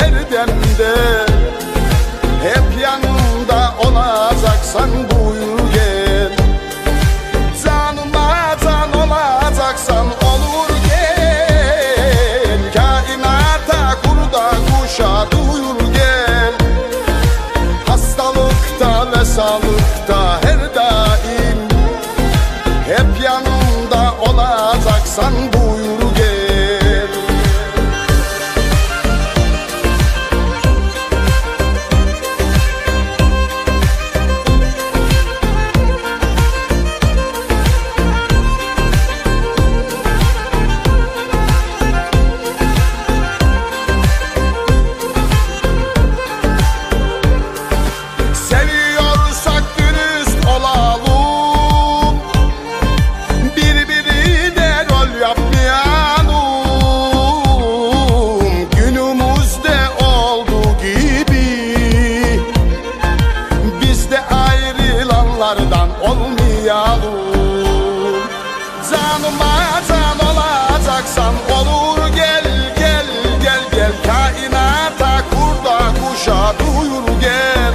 her demde Hep yanımda olacaksan buyur gel. Canıma can olacaksan olur gel. Kainata kurda kuşa duyur gel. Hastalıkta ve sağlıkta her daim Hep yanımda olacaksan buyur olmayalım. Canıma can olacaksan olur. Gel gel gel gel. Kainata kurda kuşa duyur gel.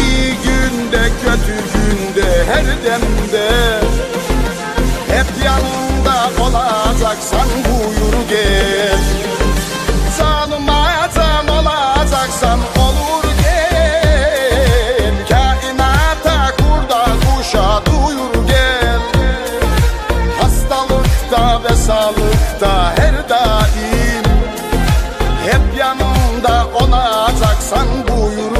İyi günde kötü günde her demde. Hep yanında olacaksan yanında olacaksan buyur